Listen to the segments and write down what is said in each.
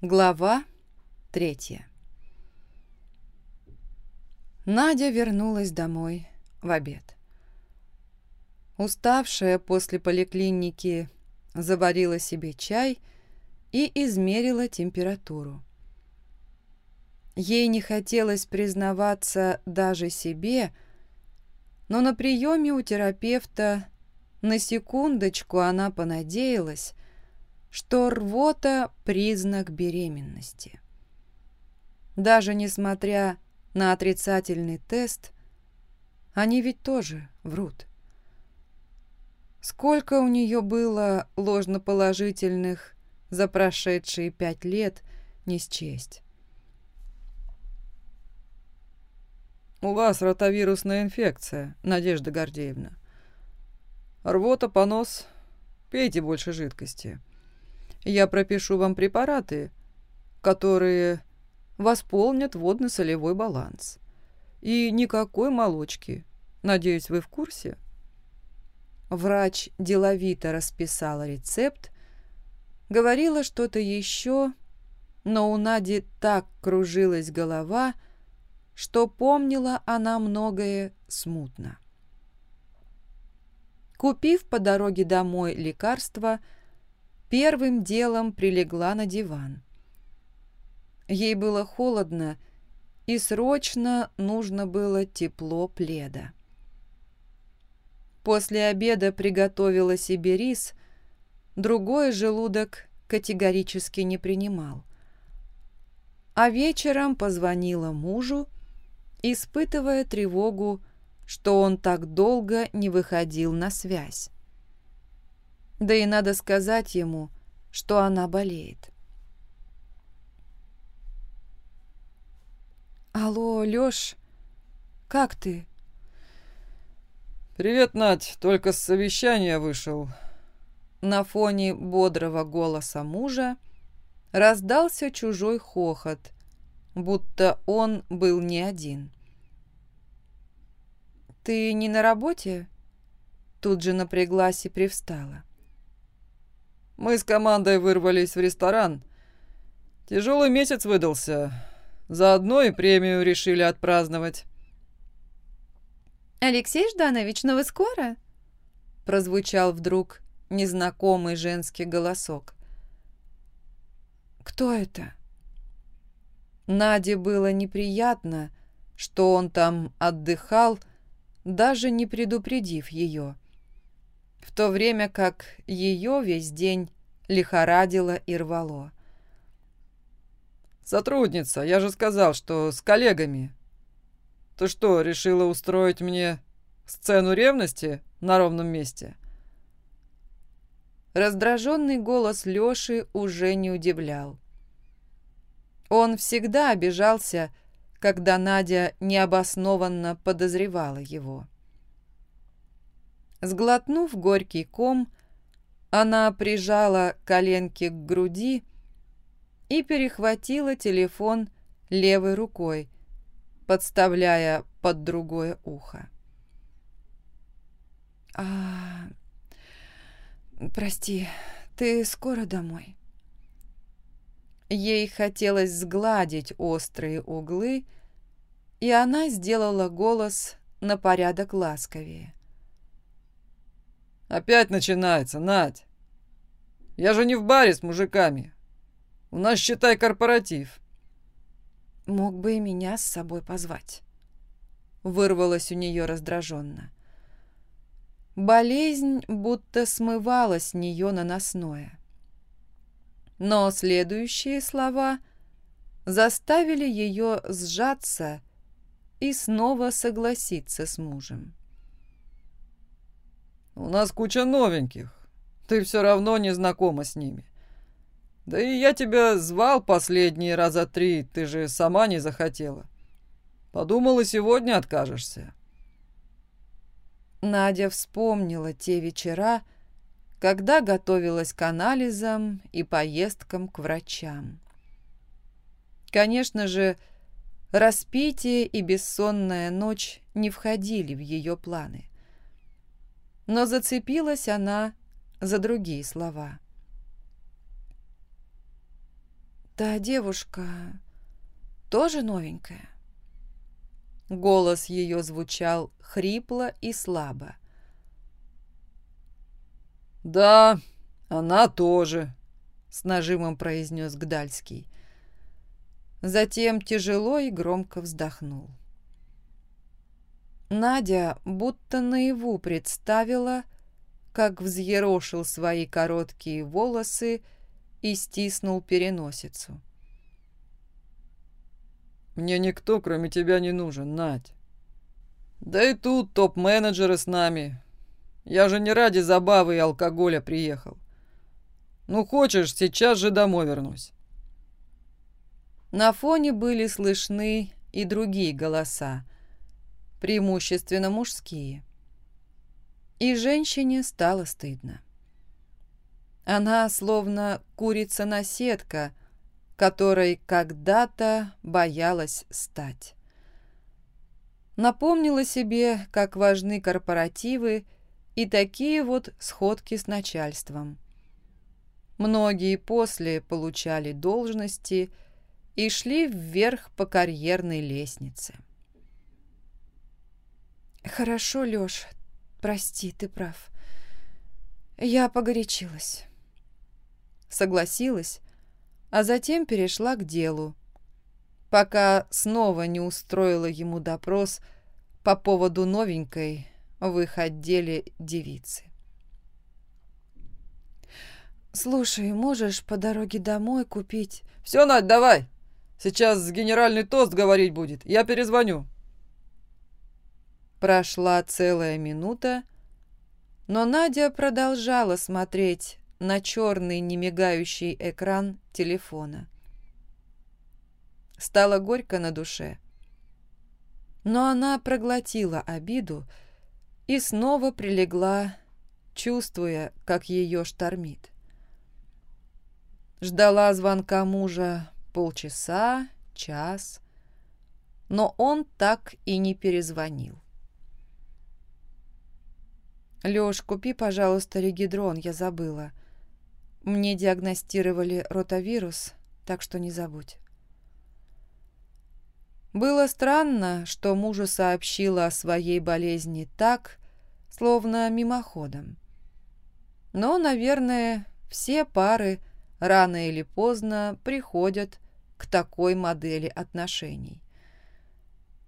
Глава третья Надя вернулась домой в обед. Уставшая после поликлиники заварила себе чай и измерила температуру. Ей не хотелось признаваться даже себе, но на приеме у терапевта на секундочку она понадеялась, что рвота – признак беременности. Даже несмотря на отрицательный тест, они ведь тоже врут. Сколько у нее было ложноположительных за прошедшие пять лет, не счесть. «У вас ротовирусная инфекция, Надежда Гордеевна. Рвота, понос. Пейте больше жидкости. Я пропишу вам препараты, которые восполнят водно-солевой баланс. И никакой молочки. Надеюсь, вы в курсе?» Врач деловито расписала рецепт, говорила что-то еще, но у Нади так кружилась голова, что помнила она многое смутно. Купив по дороге домой лекарство, первым делом прилегла на диван. Ей было холодно, и срочно нужно было тепло пледа. После обеда приготовила себе рис, другой желудок категорически не принимал. А вечером позвонила мужу, испытывая тревогу, что он так долго не выходил на связь. Да и надо сказать ему, что она болеет. «Алло, Лёш, как ты?» «Привет, Надь, только с совещания вышел». На фоне бодрого голоса мужа раздался чужой хохот, будто он был не один. «Ты не на работе?» Тут же напряглась и привстала. «Мы с командой вырвались в ресторан. Тяжелый месяц выдался. Заодно и премию решили отпраздновать». «Алексей Жданович, но вы скоро?» Прозвучал вдруг незнакомый женский голосок. «Кто это?» Наде было неприятно, что он там отдыхал, даже не предупредив ее, в то время как ее весь день лихорадило и рвало. «Сотрудница, я же сказал, что с коллегами», ты что, решила устроить мне сцену ревности на ровном месте?» Раздраженный голос Лёши уже не удивлял. Он всегда обижался, когда Надя необоснованно подозревала его. Сглотнув горький ком, она прижала коленки к груди и перехватила телефон левой рукой, подставляя под другое ухо. «А... прости, ты скоро домой?» Ей хотелось сгладить острые углы, и она сделала голос на порядок ласковее. «Опять начинается, Надь! Я же не в баре с мужиками. У нас, считай, корпоратив. Мог бы и меня с собой позвать. Вырвалось у нее раздраженно. Болезнь будто смывала с нее наносное. Но следующие слова заставили ее сжаться и снова согласиться с мужем. «У нас куча новеньких. Ты все равно не знакома с ними. Да и я тебя звал последние раза три, ты же сама не захотела. Подумала, сегодня откажешься. Надя вспомнила те вечера, когда готовилась к анализам и поездкам к врачам. Конечно же, распитие и бессонная ночь не входили в ее планы. Но зацепилась она за другие слова. та девушка тоже новенькая?» Голос ее звучал хрипло и слабо. «Да, она тоже», — с нажимом произнес Гдальский. Затем тяжело и громко вздохнул. Надя будто наяву представила, как взъерошил свои короткие волосы и стиснул переносицу. «Мне никто, кроме тебя, не нужен, Надь. Да и тут топ-менеджеры с нами. Я же не ради забавы и алкоголя приехал. Ну, хочешь, сейчас же домой вернусь». На фоне были слышны и другие голоса, преимущественно мужские. И женщине стало стыдно. Она словно курица-наседка, которой когда-то боялась стать. Напомнила себе, как важны корпоративы и такие вот сходки с начальством. Многие после получали должности и шли вверх по карьерной лестнице. «Хорошо, Лёш, прости, ты прав. Я погорячилась». Согласилась, а затем перешла к делу, пока снова не устроила ему допрос по поводу новенькой в их отделе девицы. «Слушай, можешь по дороге домой купить...» «Все, Надь, давай! Сейчас генеральный тост говорить будет, я перезвоню». Прошла целая минута, но Надя продолжала смотреть на черный немигающий экран телефона. Стало горько на душе. Но она проглотила обиду и снова прилегла, чувствуя, как ее штормит. Ждала звонка мужа полчаса, час, но он так и не перезвонил. «Лёш, купи, пожалуйста, регидрон, я забыла. Мне диагностировали ротавирус, так что не забудь». Было странно, что мужу сообщила о своей болезни так, словно мимоходом. Но, наверное, все пары рано или поздно приходят к такой модели отношений.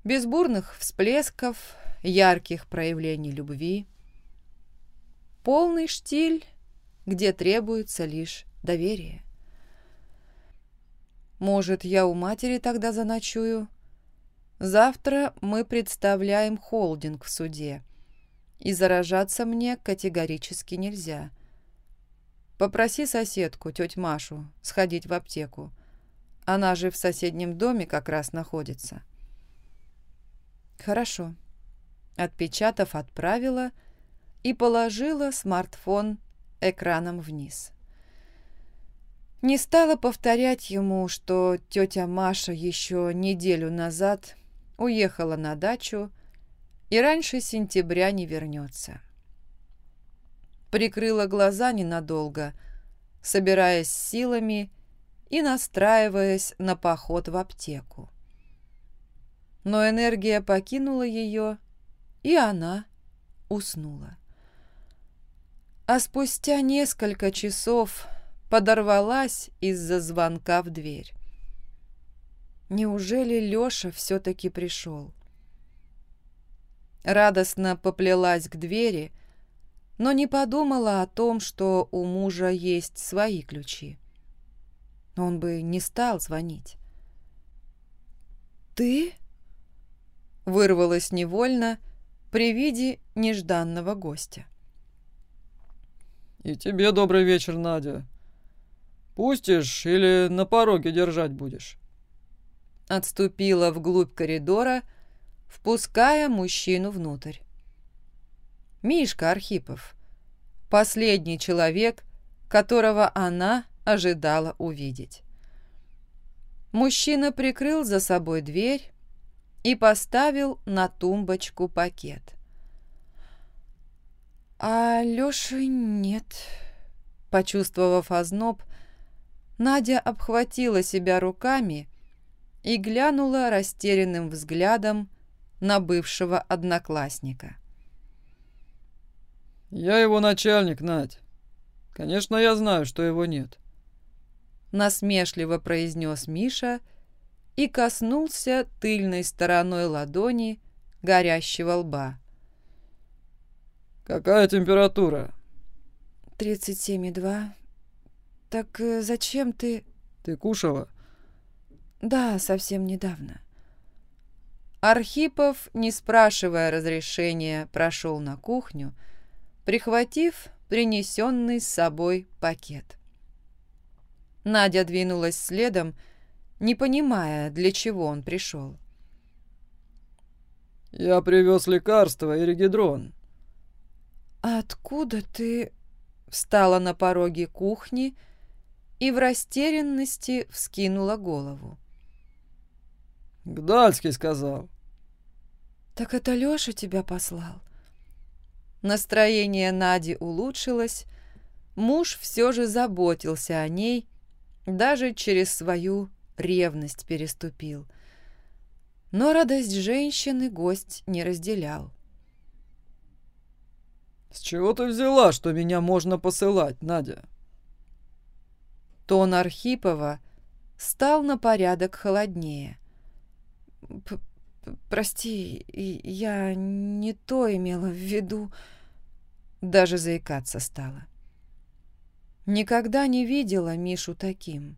Без бурных всплесков, ярких проявлений любви. Полный штиль, где требуется лишь доверие. Может, я у матери тогда заночую? Завтра мы представляем холдинг в суде, и заражаться мне категорически нельзя. Попроси соседку, теть Машу, сходить в аптеку. Она же в соседнем доме как раз находится. Хорошо. Отпечатав, отправила и положила смартфон экраном вниз. Не стала повторять ему, что тетя Маша еще неделю назад уехала на дачу и раньше сентября не вернется прикрыла глаза ненадолго, собираясь силами и настраиваясь на поход в аптеку. Но энергия покинула ее, и она уснула. А спустя несколько часов подорвалась из-за звонка в дверь. Неужели Лёша все-таки пришел? Радостно поплелась к двери, но не подумала о том, что у мужа есть свои ключи. Он бы не стал звонить. «Ты?» — вырвалась невольно при виде нежданного гостя. «И тебе добрый вечер, Надя. Пустишь или на пороге держать будешь?» Отступила вглубь коридора, впуская мужчину внутрь. Мишка Архипов. Последний человек, которого она ожидала увидеть. Мужчина прикрыл за собой дверь и поставил на тумбочку пакет. «А Лёши нет», — почувствовав озноб, Надя обхватила себя руками и глянула растерянным взглядом на бывшего одноклассника. «Я его начальник, Надь. Конечно, я знаю, что его нет», — насмешливо произнес Миша и коснулся тыльной стороной ладони горящего лба. «Какая температура?» «Тридцать семь и два. Так э, зачем ты...» «Ты кушала?» «Да, совсем недавно». Архипов, не спрашивая разрешения, прошел на кухню, прихватив принесенный с собой пакет. Надя двинулась следом, не понимая, для чего он пришел. «Я привез лекарство и регидрон». «Откуда ты...» Встала на пороге кухни и в растерянности вскинула голову. «Гдальский сказал». «Так это Лёша тебя послал?» Настроение Нади улучшилось, муж все же заботился о ней, даже через свою ревность переступил. Но радость женщины гость не разделял. «С чего ты взяла, что меня можно посылать, Надя?» Тон Архипова стал на порядок холоднее. «Прости, я не то имела в виду...» Даже заикаться стала. Никогда не видела Мишу таким.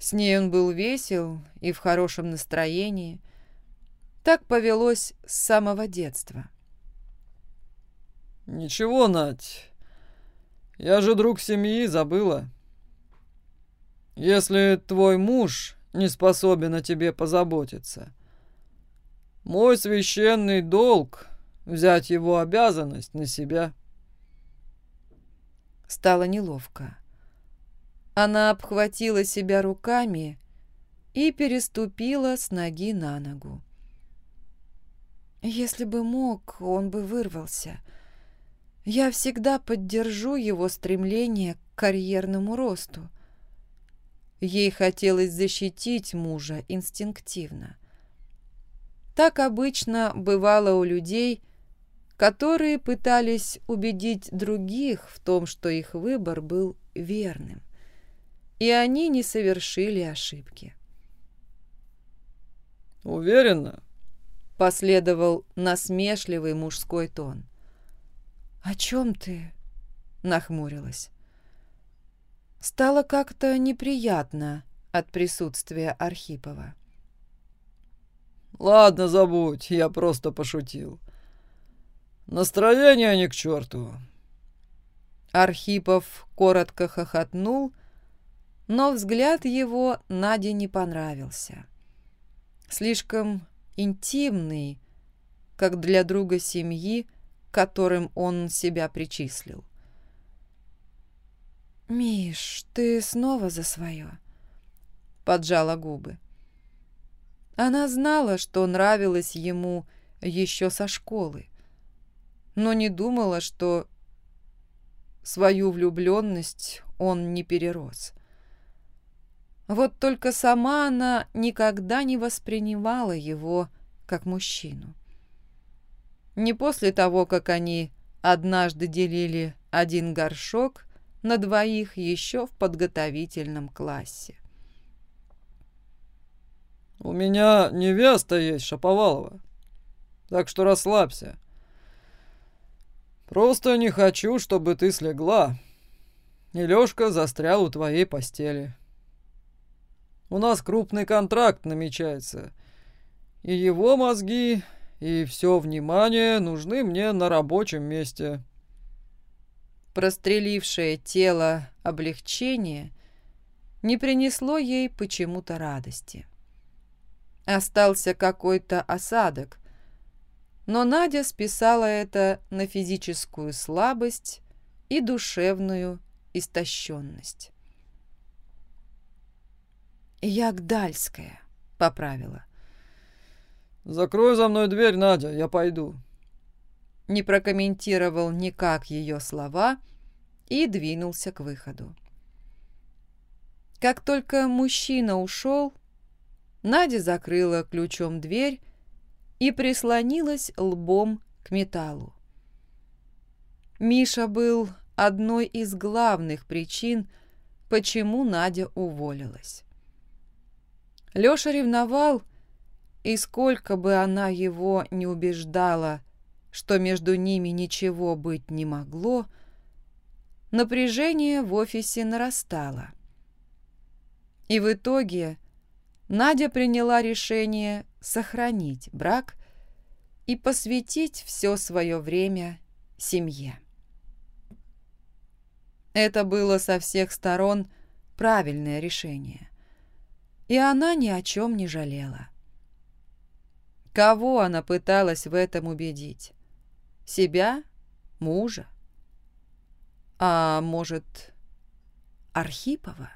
С ней он был весел и в хорошем настроении. Так повелось с самого детства. «Ничего, Надь, я же друг семьи, забыла. Если твой муж не способен о тебе позаботиться, мой священный долг — взять его обязанность на себя». Стало неловко. Она обхватила себя руками и переступила с ноги на ногу. Если бы мог, он бы вырвался — я всегда поддержу его стремление к карьерному росту. Ей хотелось защитить мужа инстинктивно. Так обычно бывало у людей, которые пытались убедить других в том, что их выбор был верным, и они не совершили ошибки. «Уверена?» — последовал насмешливый мужской тон. «О чем ты?» — нахмурилась. Стало как-то неприятно от присутствия Архипова. «Ладно, забудь, я просто пошутил. Настроение ни к черту». Архипов коротко хохотнул, но взгляд его Наде не понравился. Слишком интимный, как для друга семьи, которым он себя причислил. «Миш, ты снова за свое?» Поджала губы. Она знала, что нравилось ему еще со школы, но не думала, что свою влюбленность он не перерос. Вот только сама она никогда не воспринимала его как мужчину. Не после того, как они однажды делили один горшок на двоих еще в подготовительном классе. «У меня невеста есть, Шаповалова, так что расслабься. Просто не хочу, чтобы ты слегла, и Лёшка застрял у твоей постели. У нас крупный контракт намечается, и его мозги и все внимание нужны мне на рабочем месте». Прострелившее тело облегчение не принесло ей почему-то радости. Остался какой-то осадок, но Надя списала это на физическую слабость и душевную истощенность. «Я Гдальская», — поправила. «Закрой за мной дверь, Надя, я пойду». Не прокомментировал никак ее слова и двинулся к выходу. Как только мужчина ушел, Надя закрыла ключом дверь и прислонилась лбом к металлу. Миша был одной из главных причин, почему Надя уволилась. Лёша ревновал, и сколько бы она его не убеждала, что между ними ничего быть не могло, напряжение в офисе нарастало. И в итоге Надя приняла решение сохранить брак и посвятить все свое время семье. Это было со всех сторон правильное решение. И она ни о чем не жалела. Кого она пыталась в этом убедить? Себя? Мужа? А может, Архипова?